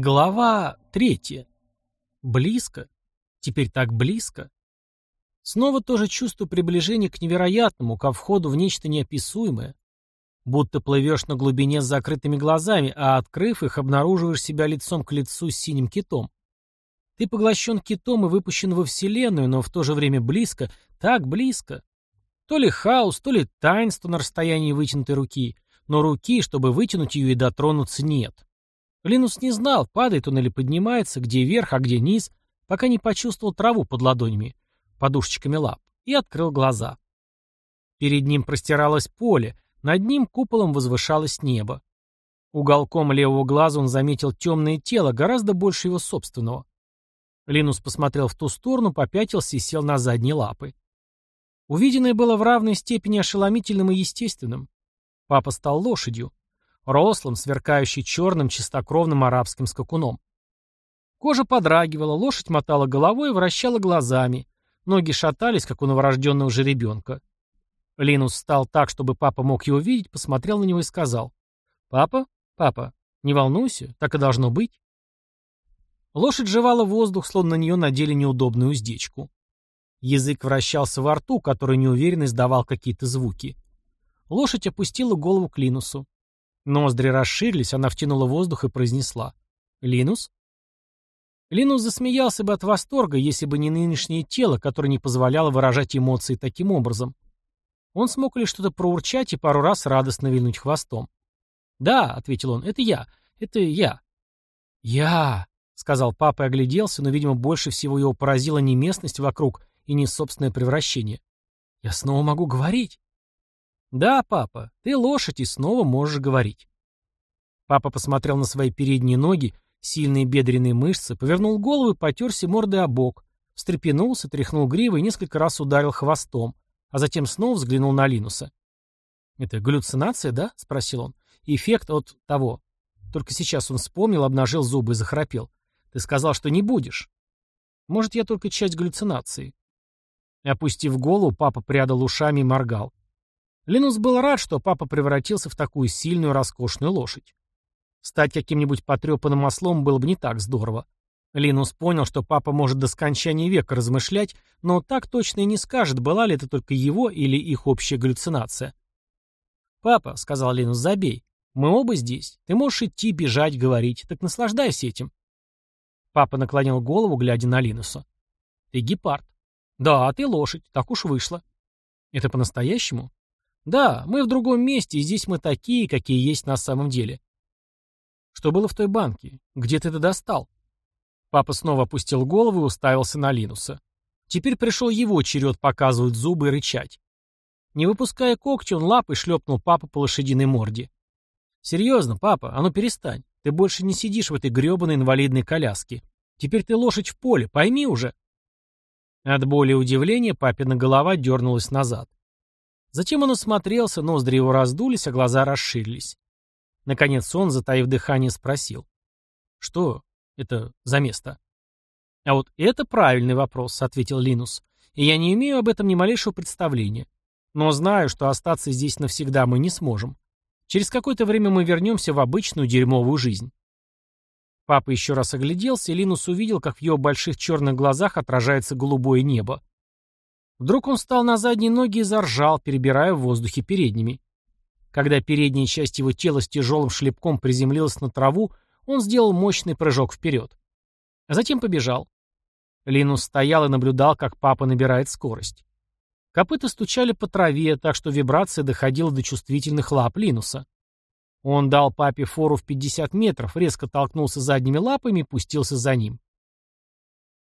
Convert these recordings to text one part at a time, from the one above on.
Глава третья. Близко. Теперь так близко. Снова то же чувство приближения к невероятному, ко входу в нечто неописуемое. Будто плывешь на глубине с закрытыми глазами, а открыв их, обнаруживаешь себя лицом к лицу с синим китом. Ты поглощен китом и выпущен во Вселенную, но в то же время близко, так близко. То ли хаос, то ли таинство на расстоянии вытянутой руки, но руки, чтобы вытянуть ее и дотронуться, нет. Линус не знал, падает он или поднимается, где верх, а где низ, пока не почувствовал траву под ладонями, подушечками лап, и открыл глаза. Перед ним простиралось поле, над ним куполом возвышалось небо. Уголком левого глаза он заметил темное тело, гораздо больше его собственного. Линус посмотрел в ту сторону, попятился и сел на задние лапы. Увиденное было в равной степени ошеломительным и естественным. Папа стал лошадью рослым, сверкающий черным, чистокровным арабским скакуном. Кожа подрагивала, лошадь мотала головой и вращала глазами. Ноги шатались, как у новорожденного жеребенка. Линус встал так, чтобы папа мог его видеть, посмотрел на него и сказал. «Папа? Папа, не волнуйся, так и должно быть». Лошадь жевала воздух, словно на нее надели неудобную уздечку. Язык вращался во рту, который неуверенно издавал какие-то звуки. Лошадь опустила голову к Линусу. Ноздри расширились, она втянула воздух и произнесла. «Линус?» Линус засмеялся бы от восторга, если бы не нынешнее тело, которое не позволяло выражать эмоции таким образом. Он смог лишь что-то проурчать и пару раз радостно вильнуть хвостом. «Да», — ответил он, — «это я. Это я». «Я», — сказал папа и огляделся, но, видимо, больше всего его поразила не местность вокруг и не собственное превращение. «Я снова могу говорить?» «Да, папа, ты лошадь и снова можешь говорить». Папа посмотрел на свои передние ноги, сильные бедренные мышцы, повернул голову и потерся мордой о бок, встрепенулся, тряхнул гривой и несколько раз ударил хвостом, а затем снова взглянул на Линуса. «Это галлюцинация, да?» — спросил он. «Эффект от того». Только сейчас он вспомнил, обнажил зубы и захрапел. «Ты сказал, что не будешь». «Может, я только часть галлюцинации». Опустив голову, папа прядал ушами и моргал. Линус был рад, что папа превратился в такую сильную, роскошную лошадь. Стать каким-нибудь потрепанным ослом было бы не так здорово. Линус понял, что папа может до скончания века размышлять, но так точно и не скажет, была ли это только его или их общая галлюцинация. «Папа», — сказал Линус, — «забей. Мы оба здесь. Ты можешь идти, бежать, говорить. Так наслаждайся этим». Папа наклонил голову, глядя на Линуса. «Ты гепард». «Да, а ты лошадь. Так уж вышло». «Это по-настоящему?» Да, мы в другом месте, и здесь мы такие, какие есть на самом деле. Что было в той банке? Где ты это достал? Папа снова опустил голову и уставился на Линуса. Теперь пришел его черед показывать зубы и рычать. Не выпуская когти, он лапой шлепнул папу по лошадиной морде. «Серьезно, папа, а ну перестань. Ты больше не сидишь в этой гребаной инвалидной коляске. Теперь ты лошадь в поле, пойми уже». От боли и удивления папина голова дернулась назад. Затем он осмотрелся, ноздри его раздулись, а глаза расширились. Наконец он, затаив дыхание, спросил. «Что это за место?» «А вот это правильный вопрос», — ответил Линус. «И я не имею об этом ни малейшего представления. Но знаю, что остаться здесь навсегда мы не сможем. Через какое-то время мы вернемся в обычную дерьмовую жизнь». Папа еще раз огляделся, и Линус увидел, как в его больших черных глазах отражается голубое небо. Вдруг он встал на задние ноги и заржал, перебирая в воздухе передними. Когда передняя часть его тела с тяжелым шлепком приземлилась на траву, он сделал мощный прыжок вперед. А затем побежал. Линус стоял и наблюдал, как папа набирает скорость. Копыта стучали по траве, так что вибрация доходила до чувствительных лап Линуса. Он дал папе фору в 50 метров, резко толкнулся задними лапами и пустился за ним.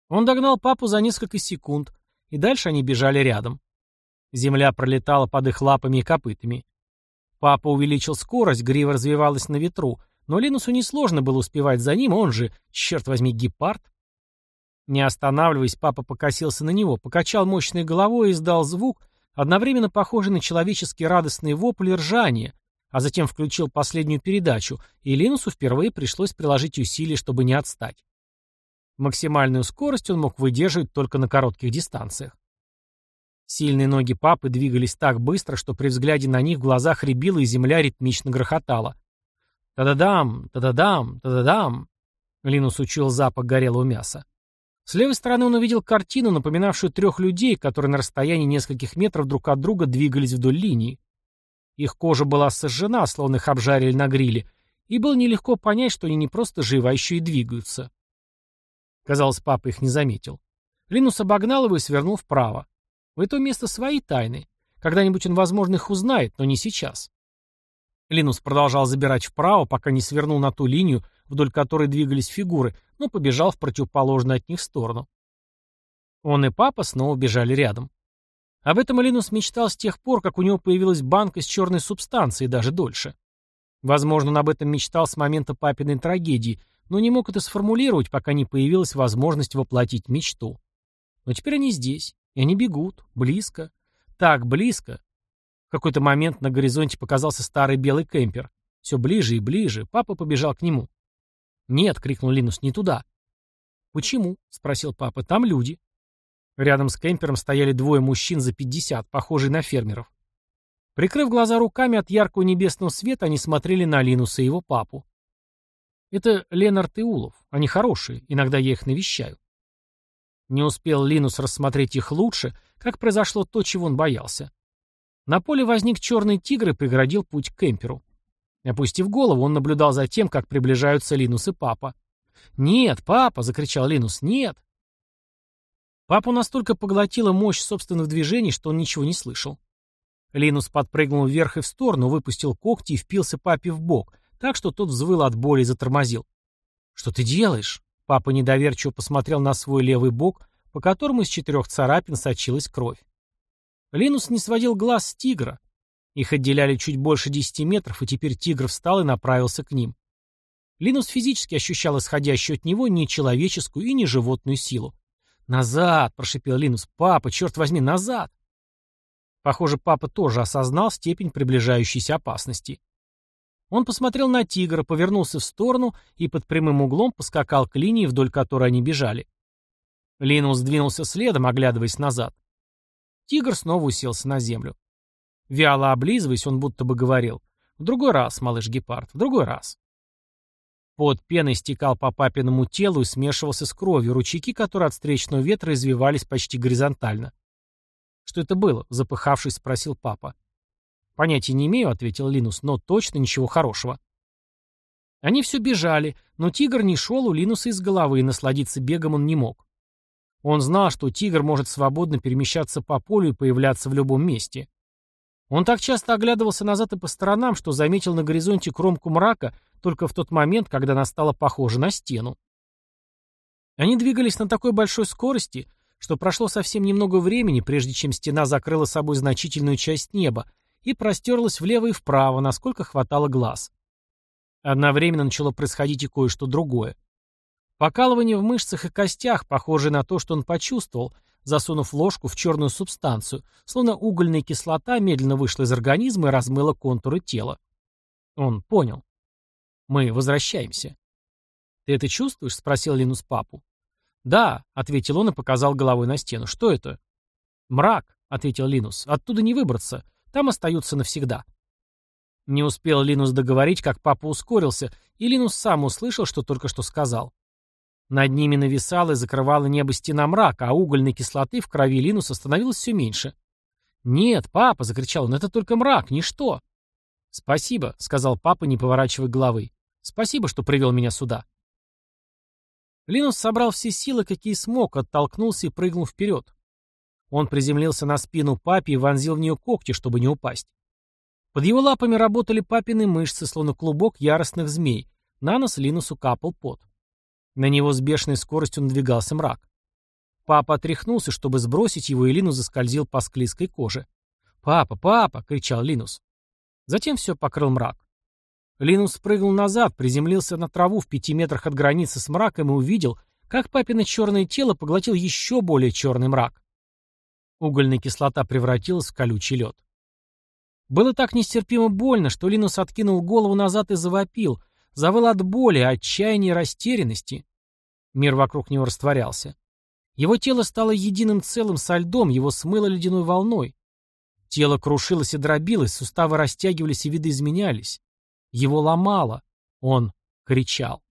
Он догнал папу за несколько секунд, и дальше они бежали рядом. Земля пролетала под их лапами и копытами. Папа увеличил скорость, грива развивалась на ветру, но Линусу несложно было успевать за ним, он же, черт возьми, гепард. Не останавливаясь, папа покосился на него, покачал мощной головой и издал звук, одновременно похожий на человеческий радостный вопль и ржание, а затем включил последнюю передачу, и Линусу впервые пришлось приложить усилия, чтобы не отстать. Максимальную скорость он мог выдерживать только на коротких дистанциях. Сильные ноги папы двигались так быстро, что при взгляде на них в глазах рябила и земля ритмично грохотала. Та-да-дам, та-да-дам, та-да-дам. Линус учуял запах горелого мяса. С левой стороны он увидел картину, напоминавшую трех людей, которые на расстоянии нескольких метров друг от друга двигались вдоль линии. Их кожа была сожжена, словно их обжарили на гриле, и было нелегко понять, что они не просто живы, а еще и двигаются. Казалось, папа их не заметил. Линус обогнал его и свернул вправо. В это место свои тайны. Когда-нибудь он, возможно, их узнает, но не сейчас. Линус продолжал забирать вправо, пока не свернул на ту линию, вдоль которой двигались фигуры, но побежал в противоположную от них сторону. Он и папа снова бежали рядом. Об этом Линус мечтал с тех пор, как у него появилась банка с черной субстанцией, даже дольше. Возможно, он об этом мечтал с момента папиной трагедии, но не мог это сформулировать, пока не появилась возможность воплотить мечту. Но теперь они здесь, и они бегут, близко. Так близко. В какой-то момент на горизонте показался старый белый кемпер. Все ближе и ближе. Папа побежал к нему. «Нет», — крикнул Линус, — «не туда». «Почему?» — спросил папа. «Там люди». Рядом с кемпером стояли двое мужчин за пятьдесят, похожие на фермеров. Прикрыв глаза руками от яркого небесного света, они смотрели на Линуса и его папу. «Это Ленард и Улов. Они хорошие. Иногда я их навещаю». Не успел Линус рассмотреть их лучше, как произошло то, чего он боялся. На поле возник черный тигр и преградил путь к кемперу. Опустив голову, он наблюдал за тем, как приближаются Линус и папа. «Нет, папа!» — закричал Линус. «Нет!» Папу настолько поглотила мощь собственных движений, что он ничего не слышал. Линус подпрыгнул вверх и в сторону, выпустил когти и впился папе в бок, так что тот взвыл от боли и затормозил. «Что ты делаешь?» Папа недоверчиво посмотрел на свой левый бок, по которому из четырех царапин сочилась кровь. Линус не сводил глаз с тигра, их отделяли чуть больше десяти метров, и теперь тигр встал и направился к ним. Линус физически ощущал исходящую от него не человеческую и не животную силу. «Назад!» — прошипел Линус. «Папа, черт возьми, назад!» Похоже, папа тоже осознал степень приближающейся опасности. Он посмотрел на тигра, повернулся в сторону и под прямым углом поскакал к линии, вдоль которой они бежали. Линус двинулся следом, оглядываясь назад. Тигр снова уселся на землю. Вяло облизываясь, он будто бы говорил. «В другой раз, малыш гепард, в другой раз». Под пеной стекал по папиному телу и смешивался с кровью, ручейки которой от встречного ветра извивались почти горизонтально. «Что это было?» — запыхавшись, спросил папа. «Понятия не имею», — ответил Линус, — «но точно ничего хорошего». Они все бежали, но тигр не шел у Линуса из головы, и насладиться бегом он не мог. Он знал, что тигр может свободно перемещаться по полю и появляться в любом месте. Он так часто оглядывался назад и по сторонам, что заметил на горизонте кромку мрака только в тот момент, когда она стала похожа на стену. Они двигались на такой большой скорости, что прошло совсем немного времени, прежде чем стена закрыла собой значительную часть неба и простерлась влево и вправо, насколько хватало глаз. Одновременно начало происходить и кое-что другое. Покалывание в мышцах и костях, похожее на то, что он почувствовал, засунув ложку в черную субстанцию, словно угольная кислота медленно вышла из организма и размыла контуры тела. Он понял. Мы возвращаемся. «Ты это чувствуешь?» — спросил Линус папу. «Да», — ответил он и показал головой на стену. «Что это?» «Мрак», — ответил Линус. «Оттуда не выбраться. Там остаются навсегда». Не успел Линус договорить, как папа ускорился, и Линус сам услышал, что только что сказал. Над ними нависала и закрывала небо стена мрака, а угольной кислоты в крови Линуса становилось все меньше. «Нет, папа!» — закричал он. «Это только мрак, ничто!» «Спасибо», — сказал папа, не поворачивая головы. «Спасибо, что привел меня сюда». Линус собрал все силы, какие смог, оттолкнулся и прыгнул вперед. Он приземлился на спину папе и вонзил в нее когти, чтобы не упасть. Под его лапами работали папины мышцы, словно клубок яростных змей. На нос Линусу капал пот. На него с бешеной скоростью надвигался мрак. Папа отряхнулся, чтобы сбросить его, и Линус заскользил по склизкой коже. «Папа, папа!» — кричал Линус. Затем все покрыл мрак. Линус спрыгнул назад, приземлился на траву в пяти метрах от границы с мраком и увидел, как папино черное тело поглотил еще более черный мрак. Угольная кислота превратилась в колючий лед. Было так нестерпимо больно, что Линус откинул голову назад и завопил, завыл от боли, отчаяния и растерянности. Мир вокруг него растворялся. Его тело стало единым целым со льдом, его смыло ледяной волной. Тело крушилось и дробилось, суставы растягивались и виды изменялись. Его ломало. Он кричал.